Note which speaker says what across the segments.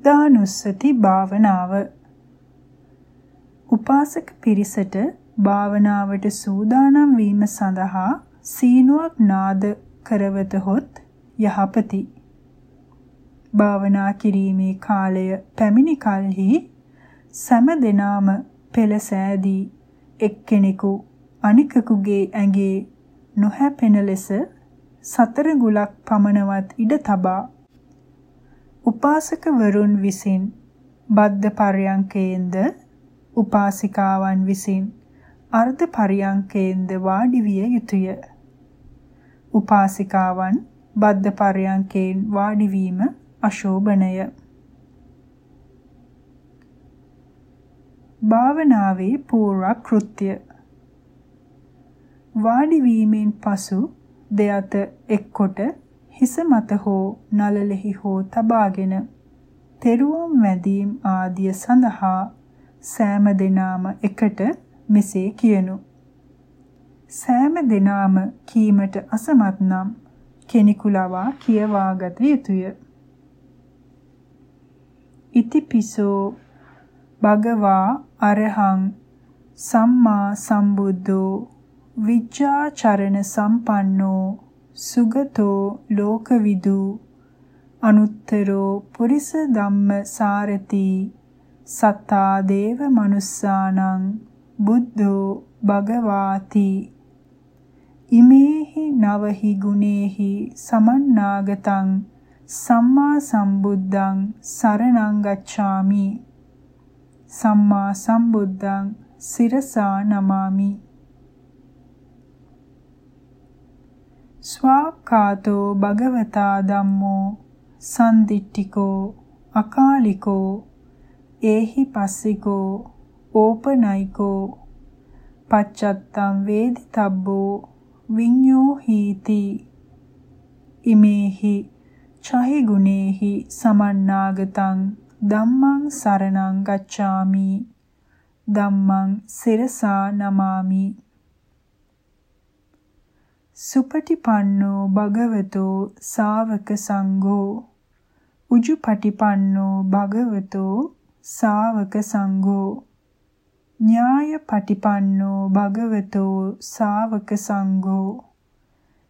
Speaker 1: බුද්ධානුස්සති භාවනාව උපාසක පිරිසට භාවනාවට සූදානම් වීම සඳහා සීනුවක් නාද කරවතහොත් යහපති. භාවනා කිරීමේ කාලය පැමිණි කලෙහි සෑම දිනාම පෙළ සෑදී එක්කෙනෙකු අනිකකුගේ ඇඟේ නොහැපෙන ලෙස සතර ගුලක් පමණවත් ඉඩ තබා උපාසක වරුන් විසින් බද්ධ පර්යංකයෙන්ද උපාසිකාවන් විසින් අර්ධ පර්යංකයෙන්ද වාඩි විය යුතුය. උපාසිකාවන් බද්ධ පර්යංකයෙන් වාඩි වීම අශෝභනය. භාවනාවේ පූර්ව කෘත්‍ය වාඩි වීමෙන් පසු දෙයත එක්කොට හිස මත හෝ නලලෙහි හෝ තබාගෙන තෙරුවම් වැදීම් ආදිය සඳහා සෑම දිනාම එකට මෙසේ කියනු. සෑම දිනාම කීමට අසමත් නම් කෙනෙකු ලවා කියවාගත යුතුය. ඉතිපිසෝ භගවා අරහං සම්මා සම්බුද්ධෝ විජ්ජාචරණ සම්පන්නෝ සුගතෝ ලෝකවිදු අනුත්තරෝ පුරිස ධම්ම සාරති සත්තා දේව මනුස්සානං බුද්ධෝ භගවාති. ඉමේහි නවහි ගුණේහි සමන්නාගතං සම්මා සම්බුද්ධං සරණං ගච්ඡාමි. සම්මා සම්බුද්ධං සිරසා නමාමි. ස්වාක්ඛාතෝ භගවතා ධම්මෝ සම්දිට්ඨිකෝ අකාලිකෝ ඒහි පස්සිකෝ ඕපනයිකෝ පච්චත්තම් වේදි තබ්බෝ විඤ්ඤෝ හීති ඉමේහි චහි ගුණේහි සමන්නාගතං ධම්මං සරණං ගච්ඡාමි ධම්මං සිරසා නමාමි සුපටිපන්නෝ භගවතෝ සාවක සංඝෝ. උජුපටිපන්නෝ භගවතෝ සාවක සංඝෝ. ඥාය පටිපන්නෝ භගවතෝ සාවක සංඝෝ.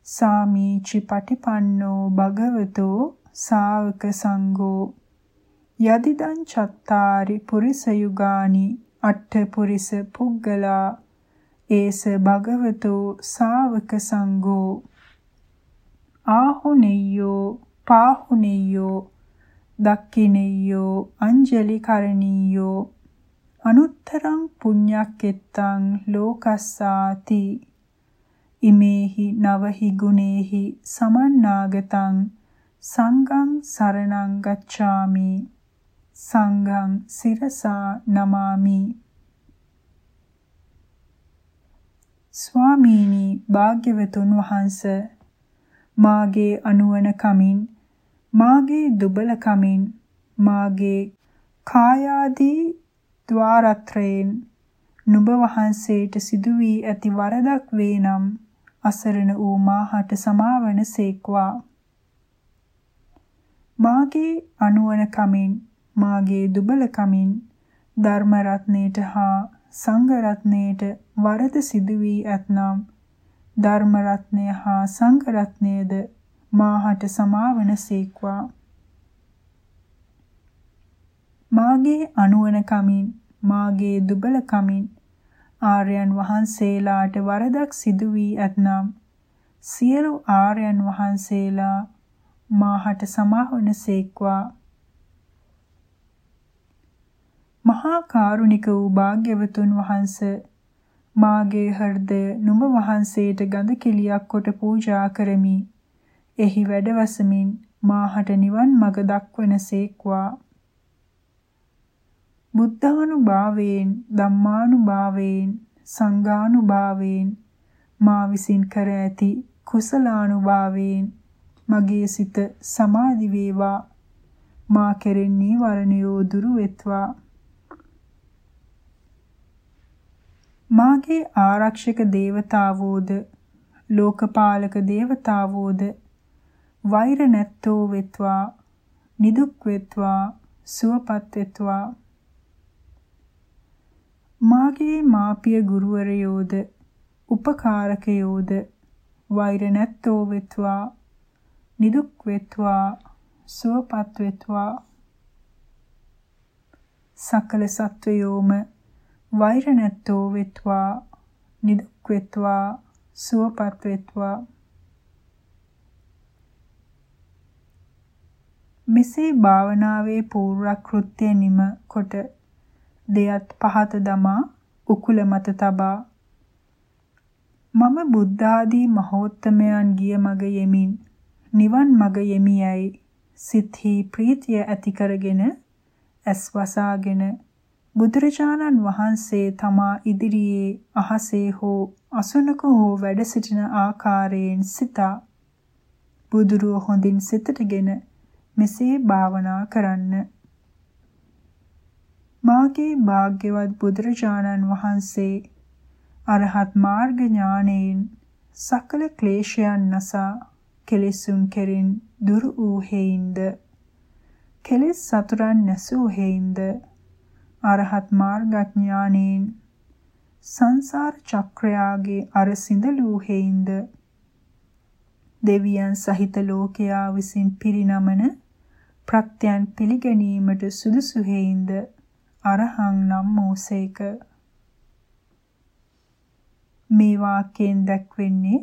Speaker 1: සාමීචි පටිපන්නෝ භගවතෝ සාවක සංඝෝ. යදිදං චත්තාරි පුරිස යුගානි අට්ඨ පුරිස පුග්ගලා ඒස භගවතෝ සාවක සංඝෝ ආහුනෙය්‍යෝ පාහුනෙය්‍යෝ දක්ඛිනෙය්‍යෝ අංජලි කරණීයෝ අනුත්තරං පුඤ්ඤක්කෙත්තං ලෝකස්සාති. ඉමේහි නවහි ගුණේහි සමන්නාගතං සංඝං සරණං ගච්ඡාමි. සංඝං සිරසා නමාමි. ස්වාමීනි භාග්‍යවතුන් වහන්ස මාගේ අනුවන කමින් මාගේ දුබල කමින් මාගේ කායාදී ద్వාරත්‍රයෙන් නුඹ වහන්සේට සිදු වී ඇති වරදක් වේ නම් අසරණ වූ මාහට සමාවන සේක්වා. මාගේ අනුවන කමින් මාගේ දුබල කමින් ධර්ම රත්නයේට හා සංඝ රත්නයේට වරද සිදු වී ඇතනම් ධර්ම රත්නය හා සංඝ රත්නයද මාහට සමාවන සීක්වා මාගේ අනුවන කමින් මාගේ දුබල කමින් ආර්යයන් වහන්සේලාට වරදක් සිදු වී ඇතනම් සියලු ආර්යයන් වහන්සේලා මාහට සමාවන සීක්වා මහා කාරුණික වූ භාග්‍යවතුන් වහන්ස මාගේ හෘදය නුඹ වහන්සේට ගඳ කෙලියක් කොට පූජා කරමි. එහි වැඩවසමින් මාහට නිවන් මඟ දක්වනසේක්වා. බුද්ධානුභාවයෙන් ධම්මානුභාවයෙන් සංඝානුභාවයෙන් මා විසින් කර ඇති කුසලානුභාවයෙන් මගේ සිත සමාධි වේවා මා කෙරෙන් නීවරණයෝ දුරු වෙත්වා මාගේ ආරක්ෂක දේවතාවෝද? ලෝකපාලක දේවතාවෝද? වෛර නැත්තෝ වෙත්වා? නිදුක් වෙත්වා? සුවපත් වෙත්වා? මාගේ මාපිය ගුරුවරයෝද? උපකාරකයෝද? වෛර නැත්තෝ වෙත්වා? නිදුක් වෙත්වා? සුවපත් වෙත්වා? සකල සත්වයෝම වෛර නැත්තෝ වෙත්වා නිදුක් වෙත්වා සුවපත් වෙත්වා. මෙසේ භාවනාවේ පූර්ව කෘත්‍ය නිම කොට දෙයත් පහත දමා උකුල මත තබා මම බුද්ධ ආදී මහෝත්තමයන් ගිය මග යෙමින් නිවන් මග යෙමියයි සිතෙහි ප්‍රීතිය ඇති කරගෙන ඇස් වසාගෙන බුදුරජාණන් වහන්සේ තමා ඉදිරියේ අහසේ හෝ අසුනක හෝ වැඩ සිටින ආකාරයෙන් සිතා බුදුරුව හොඳින් සිතටගෙන මෙසේ භාවනා කරන්න. මාගේ භාග්‍යවත් බුදුරජාණන් වහන්සේ අරහත් මාර්ග ඥානයෙන් සකල ක්ලේශයන් නසා කෙලෙසුන් කෙරින් දුරු වූ හේින්ද කෙලෙස් සතුරන් නැසූ හේින්ද අරහත් මාර්ගඥානයෙන් සංසාර චක්‍රයාගේ අර සිඳලූ හේින්ද දෙවියන් සහිත ලෝකයා විසින් පිරිනමන ප්‍රත්‍යයන් පිළිගැනීමට සුදුසු හේින්ද අරහං නම් මෝසේක. මේ වාක්‍යයෙන් දැක්වෙන්නේ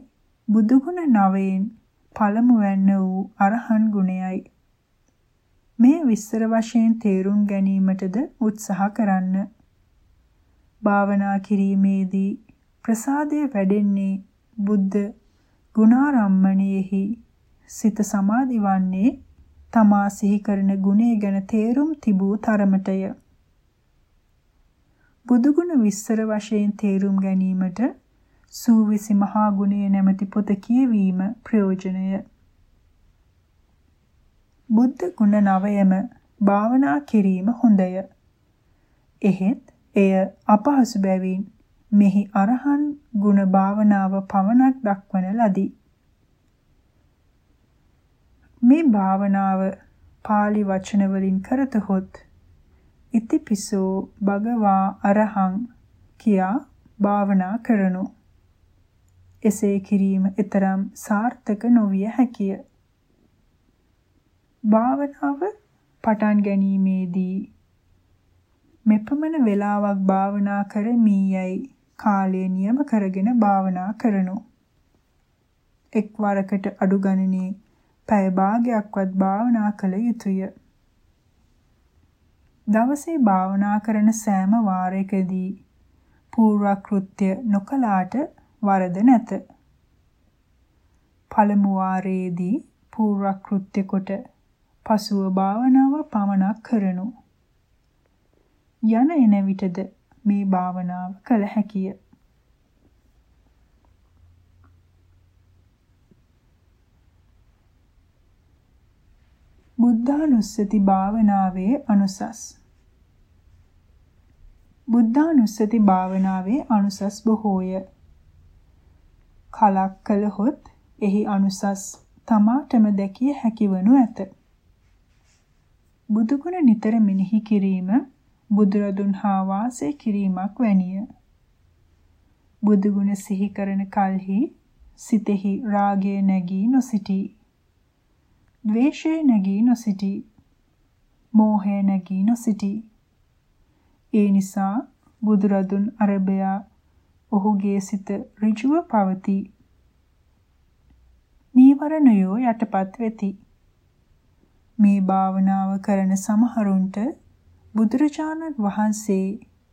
Speaker 1: බුදුගුණ නවයෙන් පළමු වැන්න වූ අරහන් ගුණයයි. මේ විස්තර වශයෙන් තේරුම් ගැනීමටද උත්සාහ කරන්න. භාවනා කිරීමේදී ප්‍රසාදය වැඩෙන්නේ බුද්ධ ගුණාරම්මණයෙහි සිත සමාධි වන්නේ තමා සිහි කරන ගුණය ගැන තේරුම් තිබූ තරමටය. බුදුගුණ විස්තර වශයෙන් තේරුම් ගැනීමට සූවිසි මහා ගුණය නැමැති පොත කියවීම ප්‍රයෝජනය. බුද්ධ ගුණ නවයම භාවනා කිරීම හොඳය. එහෙත් එය අපහසු බැවින් මෙහි අරහන් ගුණ භාවනාව පවණක් දක්වන ලදී. මේ භාවනාව pāli වචන වලින් කරතහොත් ඉතිපිසෝ භගවා අරහං කියා භාවනා කරනු. එසේ කිරීම ඊතරම් සාර්ථක නොවිය හැකිය. භාවනාව පටන් ගැනීමේදී මෙපමණ වේලාවක් භාවනා කරමි යයි කාලය නියම කරගෙන භාවනා කරනු. එක් වරකට අඩු ගණනේ පැය භාගයක්වත් භාවනා කළ යුතුය. දවසේ භාවනා කරන සෑම වාරයකදී පූර්ව කෘත්‍ය නොකලාට වරද නැත. පළමු වාරයේදී පූර්ව කෘත්‍ය කොට පසුව භාවනාව පමණක් කරනු. යන එන විටද මේ භාවනාව කළ හැකිය. බුද්ධානුස්සති භාවනාවේ අනුසස් බුද්ධානුස්සති භාවනාවේ අනුසස් බොහෝය. කලක් කළහොත් එහි අනුසස් තමාටම දැකිය හැකිවනු ඇත. බුදුගුණ නිතර මෙනෙහි කිරීම බුදුරදුන් හා වාසය කිරීමක් වැනිය. බුදුගුණ සිහි කරන කල්හි සිතෙහි රාගය නැගී නොසිටී. ද්වේෂය නැගී නොසිටී. මෝහය නැගී නොසිටී. ඒ නිසා බුදුරදුන් අරබයා ඔහුගේ සිත ඍජුව පවතී. නීවරණයෝ යටපත් වෙති. මේ භාවනාව කරන සමහරුන්ට බුදුරජාණන් වහන්සේ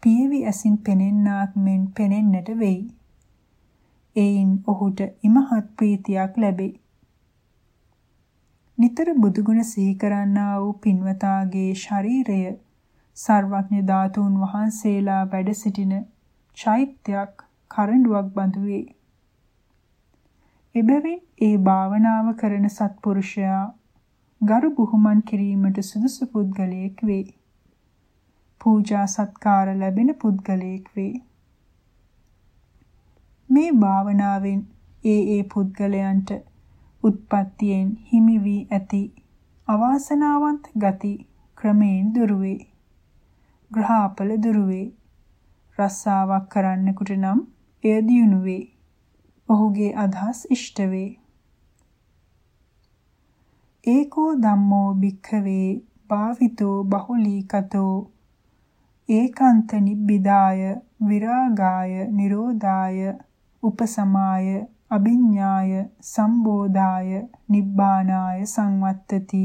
Speaker 1: පියවි ඇසින් පෙනෙන්නාක් මෙන් පෙනෙන්නට වෙයි. එයින් ඔහුට ඉමහත් ප්‍රීතියක් ලැබේ. නිතර බුදුගුණ සිහි කරන්නා වූ පින්වතාගේ ශරීරය සර්වඥ ධාතුන් වහන්සේලා වැඩ සිටින චෛත්‍යයක් කරඬුවක් බඳු වේ. එබැවින් ඒ භාවනාව කරන සත්පුරුෂයා ගරු බුහුමන් කිරීමට සුදුසු පුද්ගලයෙක් වේ. පූජා සත්කාර ලැබෙන පුද්ගලයෙක් වේ. මේ භාවනාවෙන් ඒ ඒ පුද්ගලයන්ට උත්පත්තියෙන් හිමි වී ඇති අවාසනාවන්ත ගති ක්‍රමයෙන් දුරු වේ. ග්‍රහාපල දුරු වේ. රස්සාවක් කරන්නෙකුට නම් එය දියුණු වේ. ඔහුගේ අදහස් ඉෂ්ට වේ. ඒකෝ ධම්මෝ භික්ඛවේ භාවිතෝ බහුලීකතෝ. ඒකාන්ත නිබ්බිදාය විරාගාය නිරෝධාය උපසමාය අභිඤ්ඤාය සම්බෝධාය නිබ්බානාය සංවත්තති.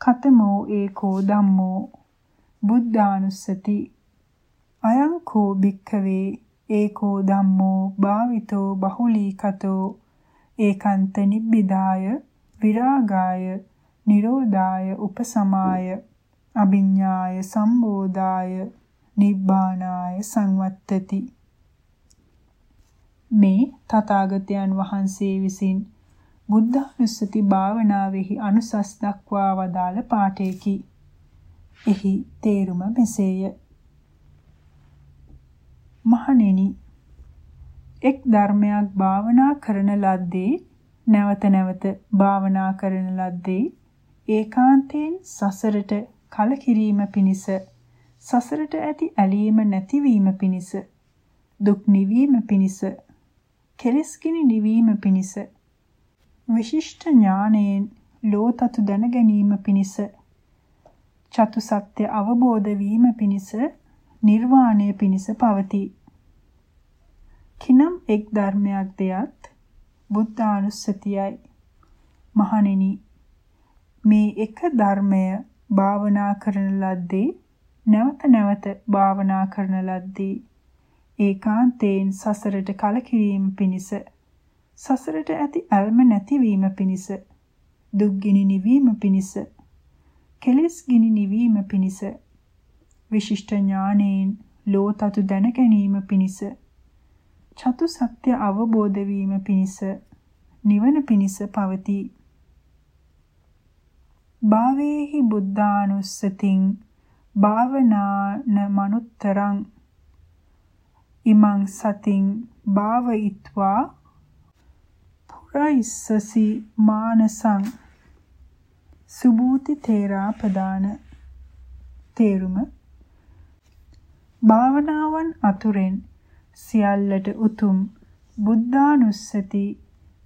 Speaker 1: කතමෝ ඒකෝ ධම්මෝ. බුද්ධානුස්සති. අයං කෝ භික්ඛවේ ඒකෝ ධම්මෝ භාවිතෝ බහුලීකතෝ. ඒකාන්ත නිබ්බිදාය විරාගාය නිරෝධාය උපසමාය අභිඤ්ඤාය සම්බෝධාය නිබ්බානාය සංවත්තති මේ තථාගතයන් වහන්සේ විසින් බුද්ධානුස්සති භාවනාවෙහි අනුසස් දක්වා වදාළ පාඨයකි. එහි තේරුම මෙසේය. මහණෙනි එක් ධර්මයක් භාවනා කරන ලද්දේ නැවත නැවත භාවනා කරන ලද්දේ ඒකාන්තයෙන් සසරට කලකිරීම පිණිස සසරට ඇති ඇලීම නැතිවීම පිණිස දුක් නිවීම පිණිස කෙලස්කිනි නිවීම පිණිස විශිෂ්ට ඥානයෙන් ලෝතතු දැන ගැනීම පිණිස චතු සත්‍ය අවබෝධ වීම පිණිස නිර්වාණය පිණිස පවතී. කිනම් එක් ධර්මයක් දෙයත් බුද්ධානුස්සතියයි. මහණෙනි මේ එක ධර්මය භාවනා කරන ලද්දේ නැවත නැවත භාවනා කරන ලද්දේ ඒකාන්තයෙන් සසරට කලකිරීම පිණිස සසරට ඇති ඇල්ම නැතිවීම පිණිස දුක්ගිනි නිවීම පිණිස කෙලෙස් ගිනි නිවීම පිණිස විශිෂ්ට ඥානයෙන් ලෝතතු දැන ගැනීම පිණිස චතු සත්‍ය අවබෝධ වීම පිණිස නිවන පිණිස පවතී. භාවේහි බුද්ධානුස්සතින් භාවනාන මනුත්තරං ඉමං සතින් භාවයිත්වා පුරයිස්සසි මානසං. සුභූති තේරා ප්‍රදාන තේරුම භාවනාවන් අතුරෙන් සියල්ලට උතුම් බුද්ධානුස්සති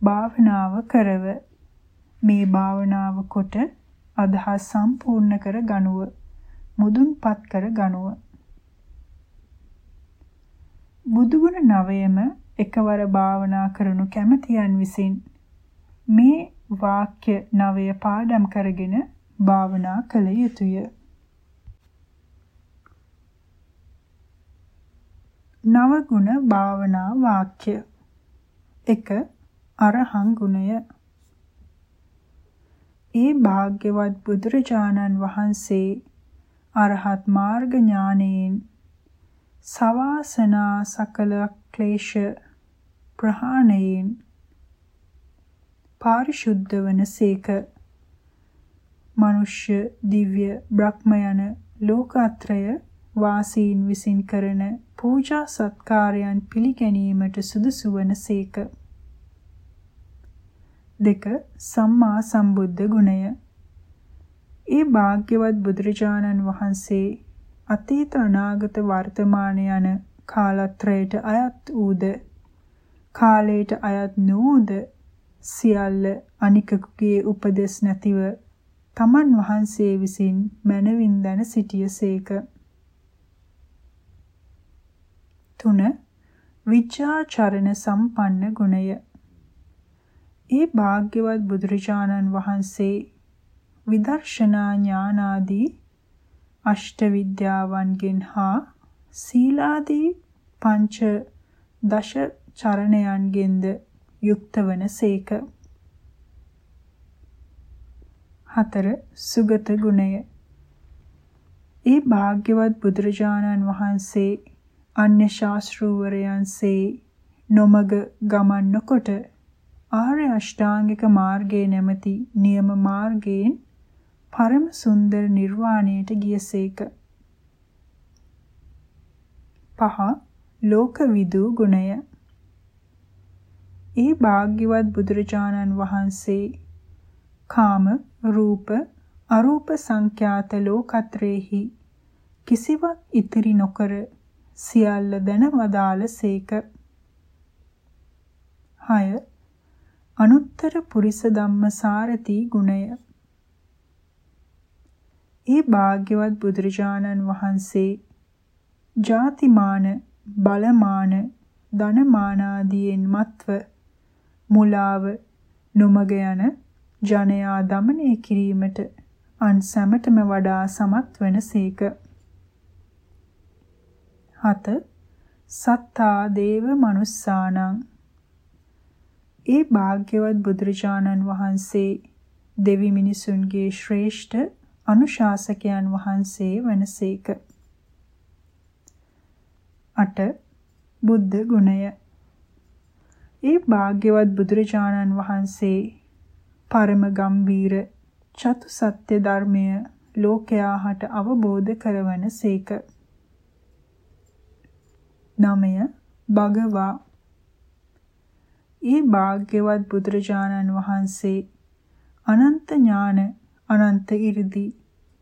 Speaker 1: භාවනාව කරව මේ භාවනාව කොට අදහස් සම්පූර්ණ කර ගනුව මුදුන්පත් කර ගනුව බුදුගුණ නවයම එකවර භාවනා කරනු කැමැතියන් විසින් මේ වාක්‍ය නවය පාඩම් කරගෙන භාවනා කළ යුතුය. නවගුණ භාවනා වාක්‍ය. 1 අරහං ගුණය. ඒ භාග්‍යවත් බුදුරජාණන් වහන්සේ අරහත් මාර්ග ඥානයෙන් සවාසනා සකල ක්ලේශ ප්‍රහාණයෙන් පාරිශුද්ධ වනසේක මනුෂ්‍ය දිව්‍ය බ්‍රහ්ම යන ලෝකාත්‍රය වාසීන් විසින් කරන පූජා සත්කාරයන් පිළිගැනීමට සුදුසු වනසේක දෙක සම්මා සම්බුද්ධ ගුණය ඒ භාග්‍යවත් බුදුරජාණන් වහන්සේ අතීත අනාගත වර්තමාන යන කාලත්‍රයට අයත් ඌද කාලයට අයත් නූද සියල්ල අනිකකුගේ උපදෙස් නැතිව තමන් වහන්සේ විසින් මනවින් දැන සිටියසේක. 3. විචාචරණ සම්පන්න ගුණය. ඒ භාග්‍යවත් බුදුරජාණන් වහන්සේ විදර්ශනා ඥානාදී අෂ්ට විද්‍යාවන්ගෙන් හා සීලාදී පංච දශ චරණයන්ගෙන්ද යුක්ත වනසේක. හතර සුගත ගුණය. ඒ භාග්‍යවත් බුදුරජාණන් වහන්සේ අන්‍ය ශාස්ත්‍රූවරයන්සේ නොමග ගමන් නොකොට ආර්ය අෂ්ටාංගික මාර්ගයේ නැමැති නියම මාර්ගයෙන් පරම සුන්දර නිර්වාණයට ගියසේක. පහ ලෝකවිදු ගුණය ඒ භාග්‍යවත් බුදුරජාණන් වහන්සේ කාම රූප අරූප සංඛ්‍යාත ලෝකත්‍රේහි කිසිවක් ඉතිරි නොකර සියල්ල දැන වදාළ සේක. 6. අනුත්තර පුරිස ධම්මසාරති ගුණය ඒ භාග්‍යවත් බුදුරජාණන් වහන්සේ ජාතිමාන බලමාන ධනමාන ආදීන් මත්ව මුලාව නොමග යන ජනයා দমনය කිරීමට අන් සැමටම වඩා සමත් වෙනසේක 7. සත්තා දේව මනුස්සානං ඒ භාග්‍යවත් බුදුරජාණන් වහන්සේ දෙවි මිනිසුන්ගේ ශ්‍රේෂ්ඨ අනුශාසකයන් වහන්සේ වනසේක. 8. බුද්ධ ගුණය ඒ භාග්‍යවත් බුදුරජාණන් වහන්සේ පරම ගම්බීර චතු සත්‍ය ධර්මය ලෝකයා හට අවබෝධ කරවන සේක. නමය භගවා. ඒ භාග්‍යවත් බුදුරජාණන් වහන්සේ අනන්ත ඥාන අනන්ත 이르දි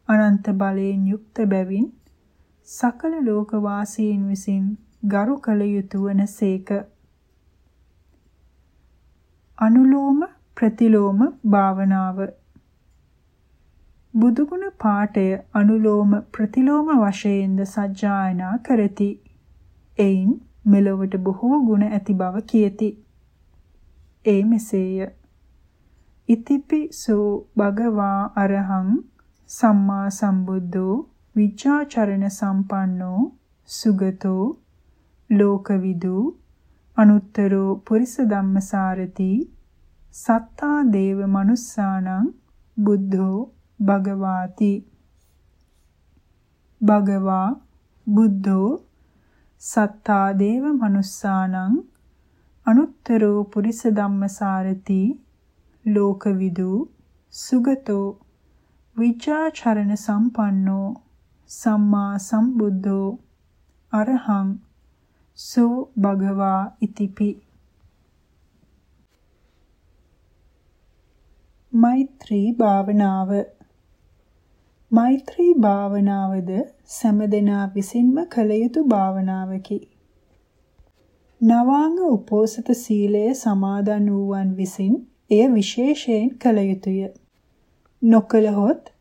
Speaker 1: අනන්ත බලයෙන් යුක්ත බැවින් සකල ලෝක වාසීන් විසින් ගරු කළ යුතු වනසේක අනුලෝම ප්‍රතිලෝම භාවනාව. බුදුගුණ පාඨය අනුලෝම ප්‍රතිලෝම වශයෙන්ද සජ්ජායනා කරති. එයින් මෙලොවට බොහෝ ගුණ ඇති බව කියති. ඒ මෙසේය. ඉතිපිසෝ භගවා අරහං සම්මා සම්බුද්ධෝ විචාචරණ සම්පන්නෝ සුගතෝ ලෝකවිදු අනුත්තරෝ පුරිස ධම්මසාරති සත්තා දේව මනුස්සානං බුද්ධෝ භගවාති භගවා බුද්ධෝ සත්තා දේව මනුස්සානං අනුත්තරෝ පුරිස ධම්මසාරති ලෝකවිදු සුගතෝ විචාචරණ සම්පන්නෝ සම්මා සම්බුද්ධෝ අරහං සෝ භගවා ඉතිපි. මෛත්‍රී භාවනාව මෛත්‍රී භාවනාවද සෑමදෙනා විසින්ම කළ යුතු භාවනාවකි. නවාංග උපෝසත සීලය සමාදන් වූවන් විසින් එය විශේෂයෙන් කළ යුතුය. නොකළහොත්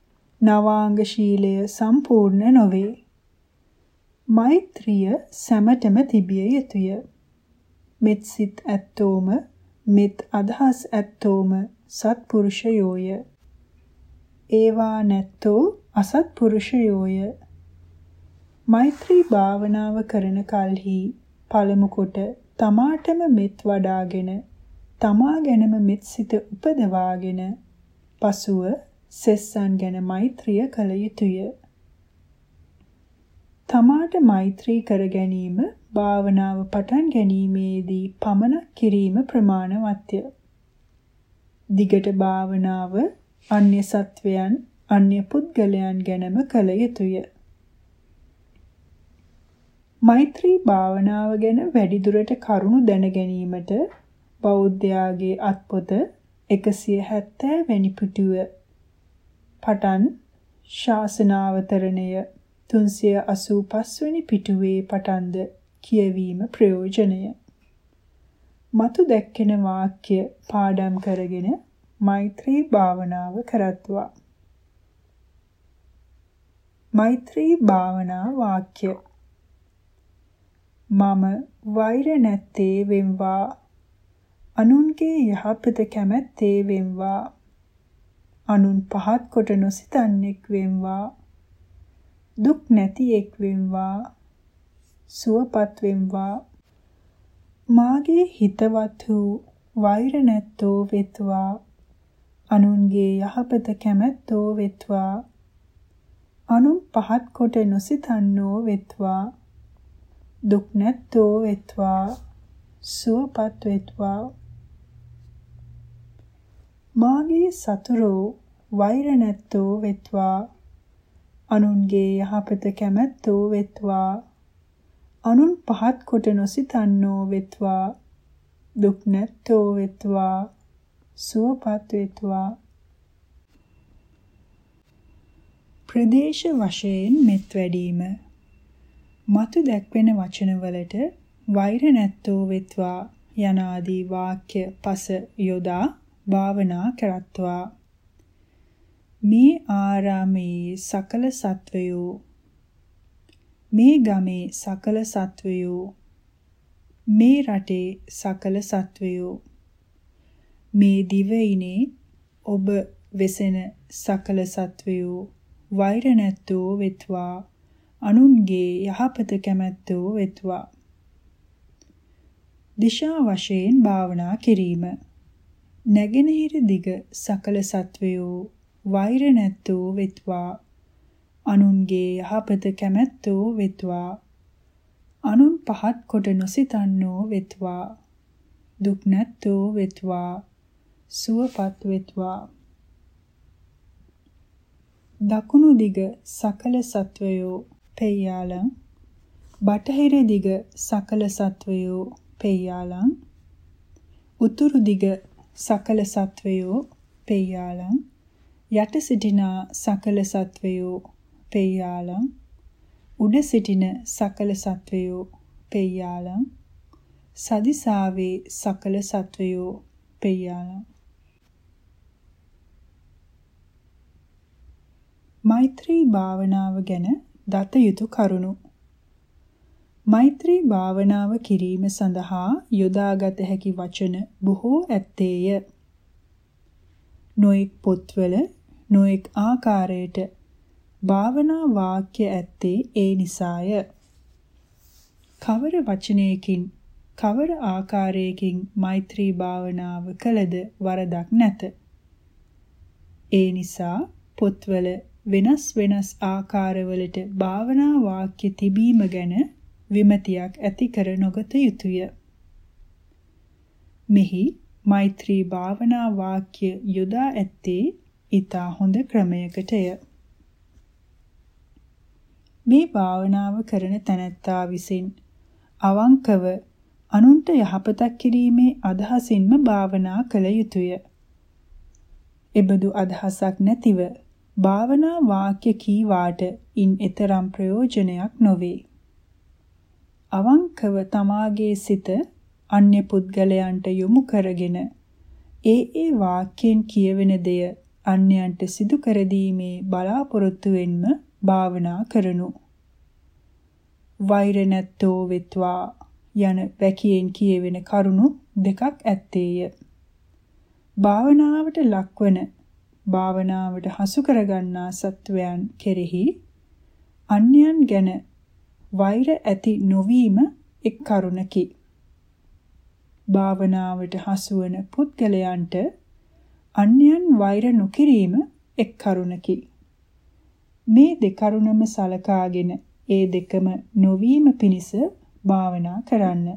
Speaker 1: නවාංග ශීලය සම්පූර්ණ නොවේ. මෛත්‍රිය සැමටම තිබිය යුතුය. මෙත් සිත් ඇත්තෝම මෙත් අදහස් ඇත්තෝම සත්පුරුෂයෝය. ඒවා නැත්තෝ අසත්පුරුෂයෝය. මෛත්‍රී භාවනාව කරන කල්හි පළමු කොට තමාටම මෙත් වඩාගෙන තමා ගැනම මෙත් සිත උපදවාගෙන පසුව සෙස්සන් ගැන මෛත්‍රිය කළ යුතුය. තමාට මෛත්‍රී කර ගැනීම භාවනාව පටන් ගැනීමේදී පමණක් කිරීම ප්‍රමාණවත්ය. දිගට භාවනාව අන්‍ය සත්වයන් අන්‍ය පුද්ගලයන් ගැනම කළ යුතුය. මෛත්‍රී භාවනාව ගැන වැඩිදුරට කරුණු දැන ගැනීමට බෞද්ධයාගේ අත්පොත 170 වැනි පිටුව පටන් ශාසනාවතරණය 385 වෙනි පිටුවේ පටන්ද කියවීම ප්‍රයෝජනය. මතු දැක්කෙන වාක්‍ය පාඩම් කරගෙන මෛත්‍රී භාවනාව කරත්වා මෛත්‍රී භාවනා වාක්‍ය. මම වෛර නැත්තේ වෙම්වා. අනුන්ගේ යහපත කැමැත්තේ වෙම්වා. අනුන් පහත් කොට නොසිතන්නෙක් වෙම්වා. දුක් නැති එක් වෙම්වා. සුවපත් වෙම්වා. මාගේ හිතවත් වූ වෛර නැත්තෝ වෙත්වා. අනුන්ගේ යහපත කැමැත්තෝ වෙත්වා. අනුන් පහත් කොට නොසිතන්නෝ වෙත්වා. දුක් නැත්තෝ වෙත්වා. සුවපත් වෙත්වා. මාගේ සතුරෝ වෛර නැත්තෝ වෙත්වා. අනුන්ගේ යහපත කැමැත්තෝ වෙත්වා. අනුන් පහත් කොට නොසිතන්නෝ වෙත්වා. දුක් නැත්තෝ වෙත්වා. සුවපත් වෙත්වා. ප්‍රදේශ වශයෙන් මෙත් වැඩීම. මතු දැක්වෙන වචනවලට වෛර නැත්තෝ වෙත්වා යනාදී වාක්‍ය පස යොදා භාවනා කරත්වා. මේ ආරාමේ සකල සත්වයෝ මේ ගමේ සකල සත්වයෝ මේ රටේ සකල සත්වයෝ මේ දිවයිනේ ඔබ වෙසෙන සකල සත්වයෝ වෛර නැත්තෝ වෙත්වා. අනුන්ගේ යහපත කැමැත්තෝ වෙත්වා. දිශා වශයෙන් භාවනා කිරීම. නැගෙනහිර දිග සකල සත්වයෝ වෛර නැත්තෝ වෙත්වා. අනුන්ගේ යහපත කැමැත්තෝ වෙත්වා. අනුන් පහත් කොට නොසිතන්නෝ වෙත්වා. දුක් නැත්තෝ වෙත්වා. සුවපත් වෙත්වා. දකුණු දිග සකල සත්වයෝ පෙය්‍යාලං බටහිර දිග සකල සත්වයෝ පෙය්‍යාලං උතුරු දිග සකල සත්වයෝ පෙය්‍යාලං යට සිටිනා සකල සත්වයෝ පෙය්‍යාලං උඩ සිටින සකල සත්වයෝ පෙය්‍යාලං සදිසාවේ සකල සත්වයෝ පෙය්‍යාලං. මෛත්‍රී භාවනාව ගැන දත යුතු කරුණු මෛත්‍රී භාවනාව කිරීම සඳහා යොදාගත හැකි වචන බොහෝ ඇත්තේය. නොඑක් පොත්වල නොඑක් ආකාරයට භාවනා වාක්‍ය ඇත්තේ ඒ නිසාය. කවර වචනයකින් කවර ආකාරයකින් මෛත්‍රී භාවනාව කළද වරදක් නැත. ඒ නිසා පොත්වල වෙනස් වෙනස් ආකාරවලට භාවනා වාක්‍ය තිබීම ගැන විමතියක් ඇති කර නොගත යුතුය. මෙහි මෛත්‍රී භාවනා වාක්‍ය යොදා ඇත්තේ ඊතා හොඳ ක්‍රමයකටය. මේ භාවනාව කරන තැනැත්තා විසින් අවංකව අනුන්ට යහපතක් කිරීමේ අදහසින්ම භාවනා කළ යුතුය. එබඳු අදහසක් නැතිව භාවනා වාක්‍ය කීවාට ඉන් එතරම් ප්‍රයෝජනයක් නොවේ. අවංකව තමාගේ සිත අන්‍ය පුද්ගලයන්ට යොමු කරගෙන ඒ ඒ වාක්‍යයෙන් කියවෙන දෙය අන්‍යයන්ට සිදු කර දීමේ බලාපොරොත්තුවෙන්ම භාවනා කරනු. වෛර නැත්තෝ වෙත්වා යන වැකියෙන් කියවෙන කරුණු දෙකක් ඇත්තේය. භාවනාවට ලක්වන භාවනාවට හසු කරගන්නා සත්වයන් කෙරෙහි අන්‍යයන් ගැන වෛර ඇති නොවීම එක් කරුණකි. භාවනාවට හසුවන පුද්ගලයන්ට අන්‍යයන් වෛර නොකිරීම එක් කරුණකි. මේ දෙකරුණම සලකාගෙන ඒ දෙකම නොවීම පිණිස භාවනා කරන්න.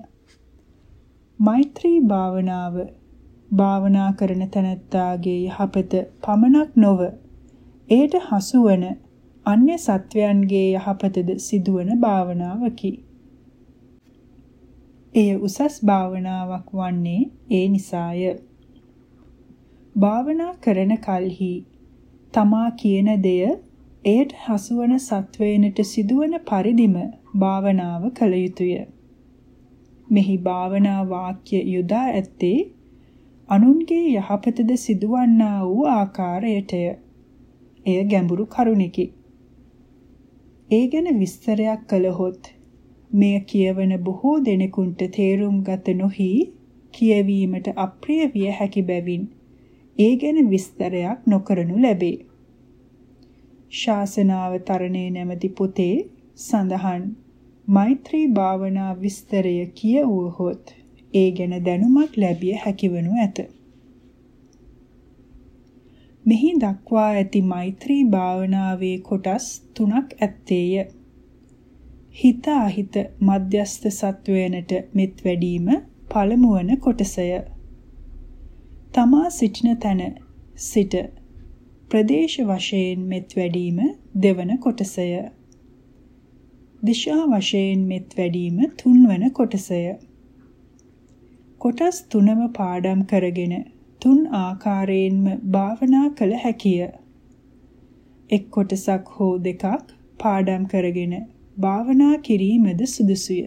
Speaker 1: මෛත්‍රී භාවනාව භාවනා කරන තැනැත්තාගේ යහපත පමණක් නොව එයට හසුවන අන්‍ය සත්වයන්ගේ යහපතද සිදුවන භාවනාවකි. එය උසස් භාවනාවක් වන්නේ ඒ නිසාය. භාවනා කරන කලෙහි තමා කියන දෙය එයට හසුවන සත්වයනට සිදුවන පරිදිම භාවනාව කළ යුතුය. මෙහි භාවනා වාක්‍ය යොදා ඇත්තේ අනුන්ගේ යහපතද සිදුවන්නා වූ ආකාරයටය. එය ගැඹුරු කරුණකි. ඒ ගැන විස්තරයක් කළහොත් මෙය කියවන බොහෝ දෙනෙකුන්ට තේරුම් ගත නොහි කියවීමට අප්‍රිය විය හැකි බැවින් ඒ ගැන විස්තරයක් නොකරනු ලැබේ. ශාසනාව තරණේ නැමැති පොතේ සඳහන් මෛත්‍රී භාවනා විස්තරය කියවුවහොත් ඒ ගැන දැනුමක් ලැබිය හැකිවනු ඇත. මෙහි දක්වා ඇති මෛත්‍රී භාවනාවේ කොටස් තුනක් ඇත්තේය. හිත අහිත මධ්‍යස්ත සත්වයනට මෙත් වැඩීම පළමුවන කොටසය. තමා සිටින තැන සිට ප්‍රදේශ වශයෙන් මෙත් වැඩීම දෙවන කොටසය. දිශා වශයෙන් මෙත් වැඩීම තුන්වන කොටසය. කොටස් තුනම පාඩම් කරගෙන තුන් ආකාරයෙන්ම භාවනා කළ හැකිය. එක් කොටසක් හෝ දෙකක් පාඩම් කරගෙන භාවනා කිරීමද සුදුසුය.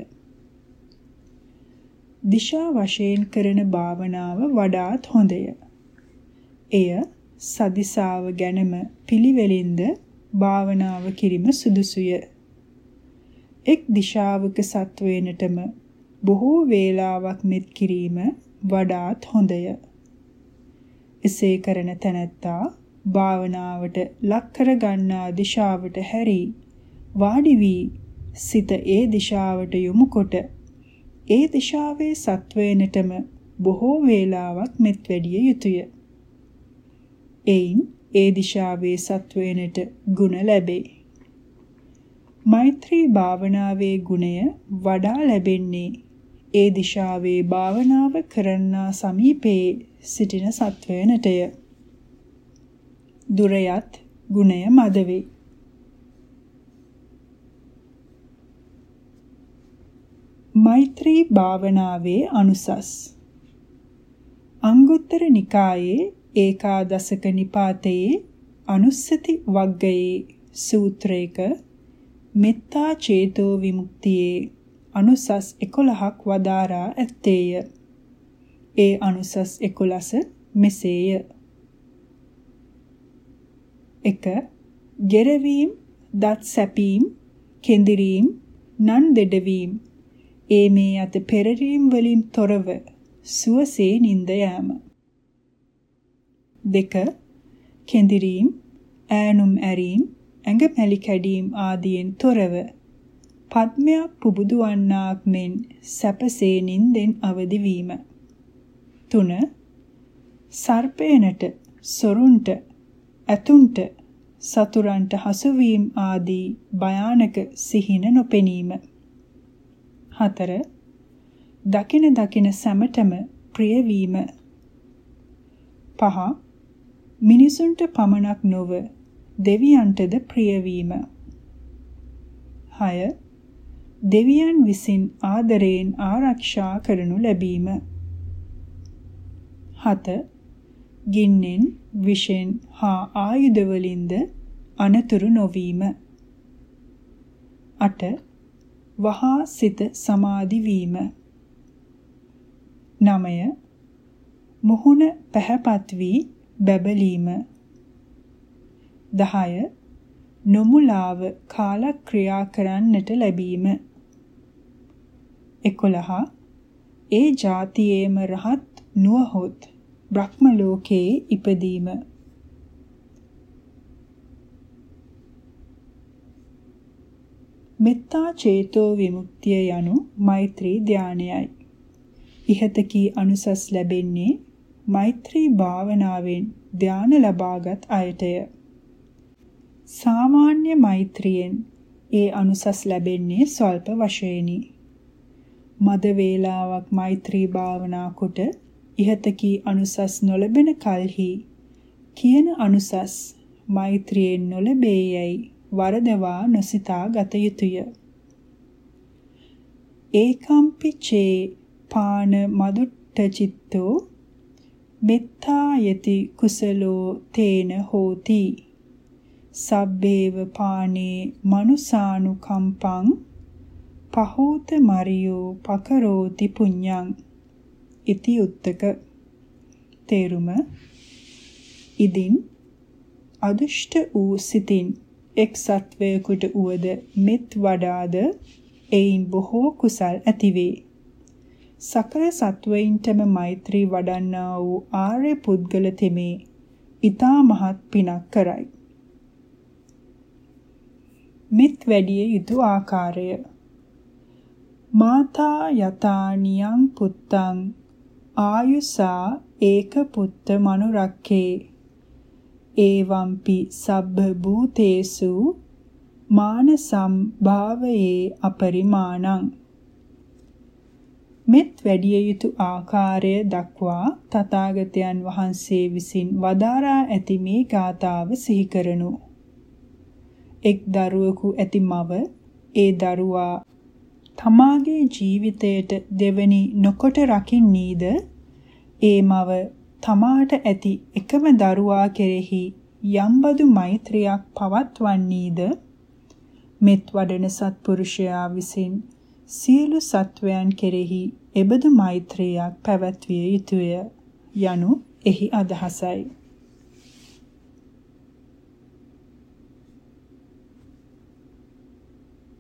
Speaker 1: දිශා වශයෙන් කරන භාවනාව වඩාත් හොඳය. එය සදිසාව ගැනම පිළිවෙලින්ද භාවනාව කිරීම සුදුසුය. එක් දිශාවක සත්වේනටම බොහෝ වේලාවක් මෙත් කිරීම වඩාත් හොඳය. එසේ කරන තැනැත්තා භාවනාවට ලක් කර ගන්නා දිශාවට හැරී වාඩි වී සිත ඒ දිශාවට යොමු කොට ඒ දිශාවේ සත්වයනටම බොහෝ වේලාවක් මෙත් වැඩිය යුතුය. එයින් ඒ දිශාවේ සත්වයනට ගුණ ලැබේ. මෛත්‍රී භාවනාවේ ගුණය වඩා ලැබෙන්නේ ඒ දිශාවේ භාවනාව කරන්නා සමීපයේ සිටින සත්වයනටය. දුරයත් ගුණය මද වේ. මෛත්‍රී භාවනාවේ අනුසස් අංගුත්තර නිකායේ ඒකාදසක නිපාතයේ අනුස්සති වග්ගයේ සූත්‍රයක මෙත්තා චේතෝ විමුක්තියේ අනුසස් 11ක් වදාරා ඇත්තේය. ඒ අනුසස් 11 මෙසේය. 1. ගෙරවීම, දත් සැපීම, කෙඳිරීම, නන් දෙඩවීම, ඒ මේ අත පෙරරීම් වලින් තොරව සුවසේ නිඳ යාම. 2. කෙඳිරීම, ඈනුම් ඇරීම, ඇඟ පැලි කැඩීම් ආදියෙන් තොරව පද්මයක් පුබුදුවන්නාක් මෙන් සැපසේ නින්දෙන් අවදි වීම. 3. සර්පේනට, සොරුන්ට, ඇතුන්ට, සතුරන්ට හසුවීම ආදී භයානක සිහින නොපෙනීම. 4. දකින දකින සැමටම ප්‍රිය වීම. 5. මිනිසුන්ට පමණක් නොව දෙවියන්ටද ප්‍රිය වීම. 6. දෙවියන් විසින් ආදරයෙන් ආරක්ෂා කරනු ලැබීම. 7. ගින්නෙන්, විෂෙන් හා ආයුධ වලින්ද අනතුරු නොවීම. 8. වහා සිත සමාධි වීම. 9. මුහුණ පැහැපත් වී බැබලීම. 10. නොමුලාව කාලක්‍රියා කරන්නට ලැබීම 11 ඒ જાතියේම රහත් නුවහොත් බ්‍රහ්ම ලෝකයේ ඉපදීම මෙත්තා චේතෝ විමුක්තිය යනු මෛත්‍රී ධානයයි. ඉහත කී අනුසස් ලැබෙන්නේ මෛත්‍රී භාවනාවෙන් ධාන ලබාගත් අයටය. සාමාන්‍ය මෛත්‍රියෙන් ඒ අනුසස් ලැබෙන්නේ ස්වල්ප වශයෙනි. මද වේලාවක් මෛත්‍රී භාවනා කොට ඉහත කී අනුසස් නොලැබෙන කලෙහි කියන අනුසස් මෛත්‍රියෙන් නොලැබේ යයි වරදවා නොසිතා ගත යුතුය. ඒකම්පි චේ පාන මදුට්ට චිත්තෝ මෙත්තා යති කුසලෝ තේන හෝති සබ්බේව පානේ මනුසානුකම්පං පහෝත මරියෝ පකරෝති පුඤ්ඤං. ඉති උත්තක. තේරුම? ඉදින් අදුෂ්ට වූ සිතින් එක් සත්වයකට උවද මෙත් වඩාද එයින් බොහෝ කුසල් ඇතිවේ. සකල සත්වයින්ටම මෛත්‍රී වඩන්නා වූ ආර්ය පුද්ගල තෙමේ ඊතා මහත් පිනක් කරයි. මෙත් වැඩිය යුතු ආකාරය. මාතා යතානියං පුත්තං ආයුසා ඒක පුත්ත මනුරක්කේ. ඒවම්පි සබ්බ භූතේසු මානසම් භාවයේ අපරිමාණං. මෙත් වැඩිය යුතු ආකාරය දක්වා තථාගතයන් වහන්සේ විසින් වදාරා ඇති මේ ගාථාව සිහි කරනු. එක් දරුවෙකු ඇති මව ඒ දරුවා තමාගේ ජීවිතයට දෙවනි නොකොට රකින්නීද? ඒ මව තමාට ඇති එකම දරුවා කෙරෙහි යම්බදු මෛත්‍රියක් පවත්වන්නේද? මෙත් වඩන සත්පුරුෂයා විසින් සියලු සත්වයන් කෙරෙහි එබඳු මෛත්‍රියක් පැවැත්විය යුතුය. යනු එහි අදහසයි.